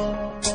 Música